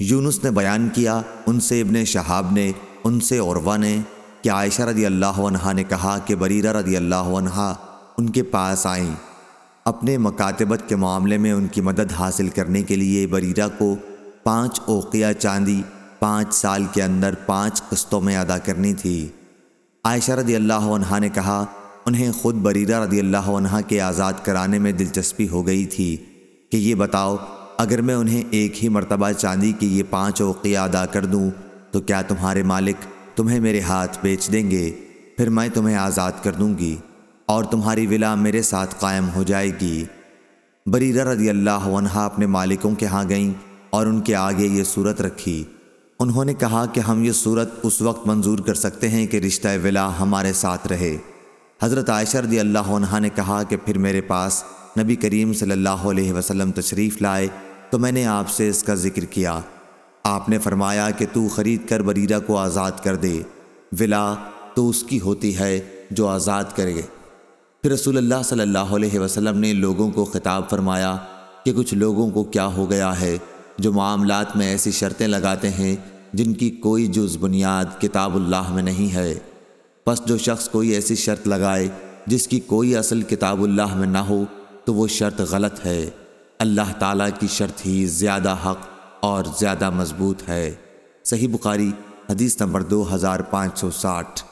یونس نے بیان کیا، ان سے ابن شہاب نے، ان سے عروہ نے، کہ عائشہ رضی اللہ عنہ نے کہا کہ بریرہ رضی اللہ عنہ ان کے پاس آئیں۔ اپنے مکاتبت کے معاملے میں ان کی مدد حاصل کرنے کے لیے بریرہ کو پانچ اوقیہ چاندی، پانچ سال کے اندر پانچ قسطوں میں ادا کرنی تھی۔ عائشہ رضی اللہ عنہ نے کہا، انہیں خود بریرہ رضی اللہ عنہ کے آزاد کرانے میں دلچسپی ہو گئی تھی کہ یہ بتاؤ اگر میں انہیں ایک ہی مرتبہ چاندی کی یہ پانچ اوقیہ ادا کر دوں، تو کیا تمہارے مالک تمہیں میرے ہاتھ بیچ دیں گے؟ پھر میں تمہیں آزاد کر دوں گی اور تمہاری ولا میرے ساتھ قائم ہو جائے گی۔ بریرہ رضی اللہ عنہ اپنے مالکوں کے ہاں گئیں اور ان کے آگے یہ صورت رکھی۔ انہوں نے کہا کہ ہم یہ صورت اس وقت منظور کر سکتے ہیں کہ رشتہ ولا ہمارے ساتھ رہے۔ حضرت عائش ردی اللہ عنہ نے کہا کہ پھر میرے پاس نبی کریم صلی اللہ علیہ وسلم تشریف لائے تو میں نے آپ سے اس کا ذکر کیا۔ آپ نے فرمایا کہ تو خرید کر بریرہ کو آزاد کر دے۔ ولا تو اس کی ہوتی ہے جو آزاد کرے۔ پھر رسول اللہ صلی اللہ علیہ وسلم نے لوگوں کو خطاب فرمایا کہ کچھ لوگوں کو کیا ہو گیا ہے جو معاملات میں ایسی شرطیں لگاتے ہیں تو وہ شرط غلط ہے۔ اللہ تعالیٰ کی شرط ہی زیادہ حق اور زیادہ مضبوط ہے۔ صحیح بخاری حدیث کوئی دو ہزار پانچ سو ساٹھ۔